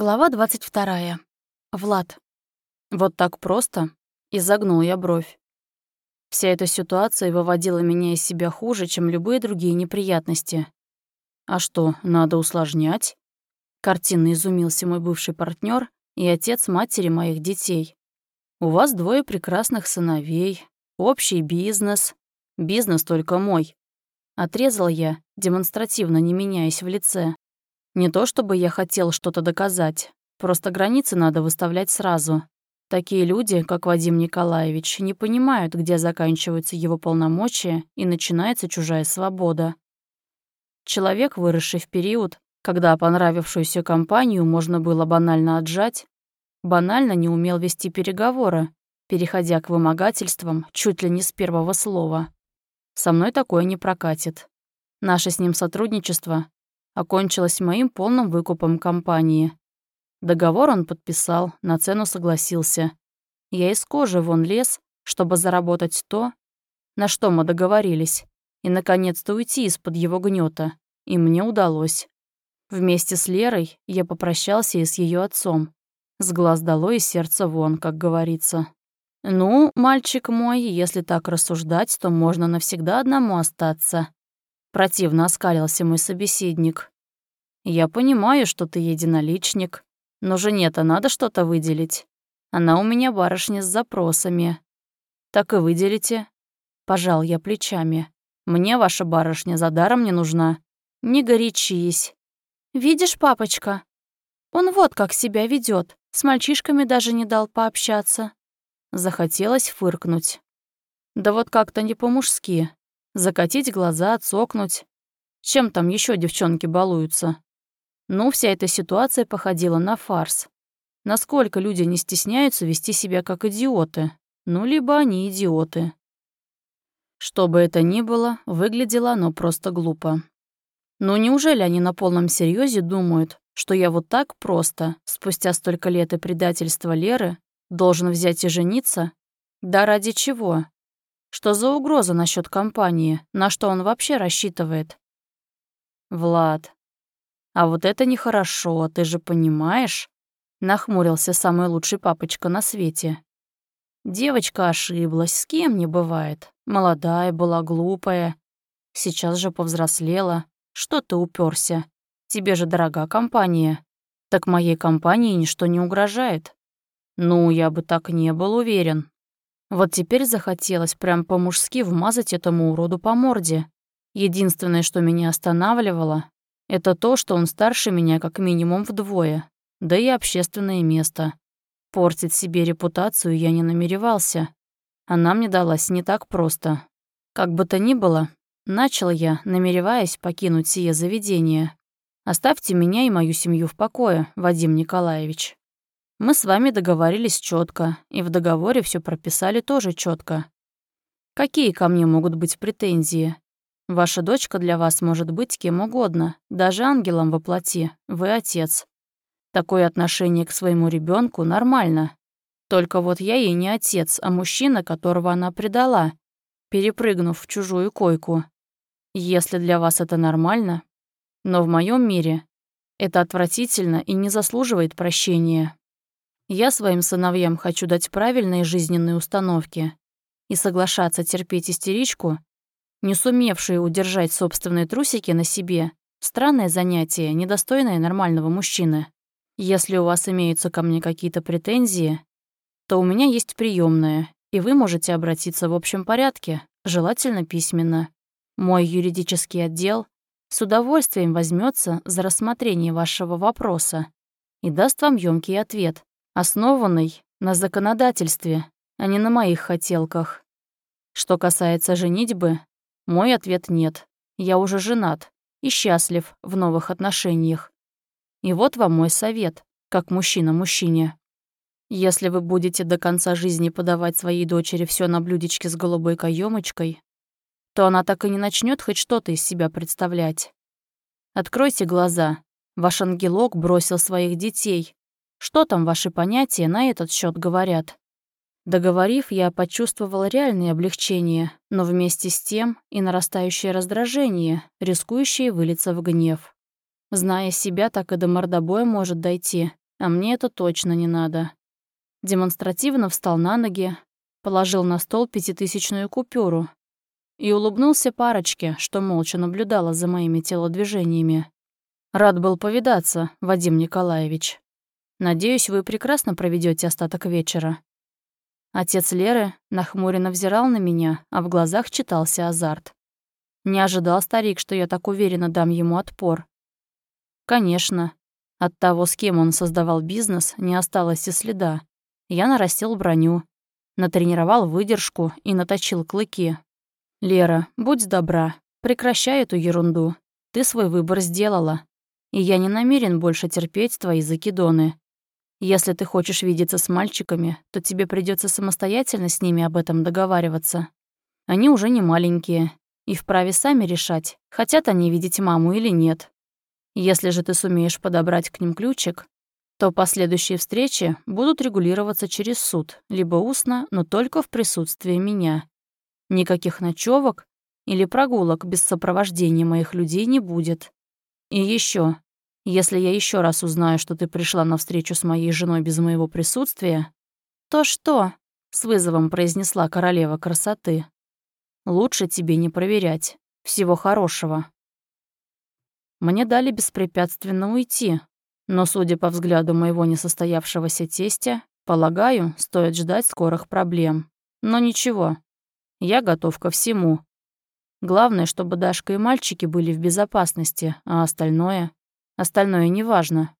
Глава 22. Влад. Вот так просто изогнул я бровь. Вся эта ситуация выводила меня из себя хуже, чем любые другие неприятности. А что, надо усложнять? Картинно изумился мой бывший партнер и отец матери моих детей. У вас двое прекрасных сыновей, общий бизнес. Бизнес только мой. Отрезал я, демонстративно не меняясь в лице. Не то чтобы я хотел что-то доказать, просто границы надо выставлять сразу. Такие люди, как Вадим Николаевич, не понимают, где заканчиваются его полномочия и начинается чужая свобода. Человек, выросший в период, когда понравившуюся компанию можно было банально отжать, банально не умел вести переговоры, переходя к вымогательствам чуть ли не с первого слова. Со мной такое не прокатит. Наше с ним сотрудничество окончилась моим полным выкупом компании. Договор он подписал, на цену согласился. Я из кожи вон лез, чтобы заработать то, на что мы договорились, и наконец-то уйти из-под его гнета. И мне удалось. Вместе с Лерой я попрощался и с ее отцом. С глаз долой и сердца вон, как говорится. «Ну, мальчик мой, если так рассуждать, то можно навсегда одному остаться. Противно оскалился мой собеседник. «Я понимаю, что ты единоличник, но жене-то надо что-то выделить. Она у меня барышня с запросами. Так и выделите». Пожал я плечами. «Мне ваша барышня за даром не нужна. Не горячись». «Видишь, папочка? Он вот как себя ведет, с мальчишками даже не дал пообщаться». Захотелось фыркнуть. Да вот как-то не по-мужски. Закатить глаза, цокнуть. Чем там еще девчонки балуются? Ну, вся эта ситуация походила на фарс. Насколько люди не стесняются вести себя как идиоты. Ну, либо они идиоты. Что бы это ни было, выглядело оно просто глупо. Но неужели они на полном серьезе думают, что я вот так просто, спустя столько лет и предательства Леры, должен взять и жениться? Да ради чего? Что за угроза насчет компании? На что он вообще рассчитывает? Влад. А вот это нехорошо, ты же понимаешь? Нахмурился самый лучший папочка на свете. Девочка ошиблась, с кем не бывает. Молодая была, глупая. Сейчас же повзрослела. Что ты уперся? Тебе же дорога компания. Так моей компании ничто не угрожает. Ну, я бы так не был уверен. Вот теперь захотелось прям по-мужски вмазать этому уроду по морде. Единственное, что меня останавливало, это то, что он старше меня как минимум вдвое, да и общественное место. Портить себе репутацию я не намеревался. Она мне далась не так просто. Как бы то ни было, начал я, намереваясь покинуть сие заведение. Оставьте меня и мою семью в покое, Вадим Николаевич. Мы с вами договорились четко, и в договоре все прописали тоже четко. Какие ко мне могут быть претензии? Ваша дочка для вас может быть кем угодно, даже ангелом во плоти, вы отец. Такое отношение к своему ребенку нормально. Только вот я ей не отец, а мужчина, которого она предала, перепрыгнув в чужую койку. Если для вас это нормально, но в моем мире это отвратительно и не заслуживает прощения. Я своим сыновьям хочу дать правильные жизненные установки и соглашаться терпеть истеричку, не сумевшую удержать собственные трусики на себе, странное занятие, недостойное нормального мужчины. Если у вас имеются ко мне какие-то претензии, то у меня есть приемная, и вы можете обратиться в общем порядке, желательно письменно. Мой юридический отдел с удовольствием возьмется за рассмотрение вашего вопроса и даст вам ёмкий ответ, основанный на законодательстве, а не на моих хотелках. Что касается женитьбы, мой ответ нет. Я уже женат и счастлив в новых отношениях. И вот вам мой совет, как мужчина мужчине. Если вы будете до конца жизни подавать своей дочери все на блюдечке с голубой каемочкой, то она так и не начнет хоть что-то из себя представлять. Откройте глаза. Ваш ангелок бросил своих детей, что там ваши понятия на этот счет говорят? Договорив, я почувствовала реальное облегчение, но вместе с тем и нарастающее раздражение, рискующее вылиться в гнев. Зная себя, так и до мордобоя может дойти, а мне это точно не надо. Демонстративно встал на ноги, положил на стол пятитысячную купюру и улыбнулся парочке, что молча наблюдала за моими телодвижениями. Рад был повидаться, Вадим Николаевич. Надеюсь, вы прекрасно проведете остаток вечера. Отец Леры нахмуренно взирал на меня, а в глазах читался азарт. Не ожидал старик, что я так уверенно дам ему отпор. Конечно, от того, с кем он создавал бизнес, не осталось и следа. Я нарастил броню, натренировал выдержку и наточил клыки. «Лера, будь добра, прекращай эту ерунду. Ты свой выбор сделала. И я не намерен больше терпеть твои закидоны. Если ты хочешь видеться с мальчиками, то тебе придется самостоятельно с ними об этом договариваться. Они уже не маленькие и вправе сами решать, хотят они видеть маму или нет. Если же ты сумеешь подобрать к ним ключик, то последующие встречи будут регулироваться через суд, либо устно, но только в присутствии меня. Никаких ночевок или прогулок без сопровождения моих людей не будет. И еще, если я еще раз узнаю, что ты пришла на встречу с моей женой без моего присутствия, то что? С вызовом произнесла королева красоты. Лучше тебе не проверять. Всего хорошего. Мне дали беспрепятственно уйти, но, судя по взгляду моего несостоявшегося тестя, полагаю, стоит ждать скорых проблем. Но ничего, я готов ко всему. Главное, чтобы Дашка и мальчики были в безопасности, а остальное... Остальное неважно.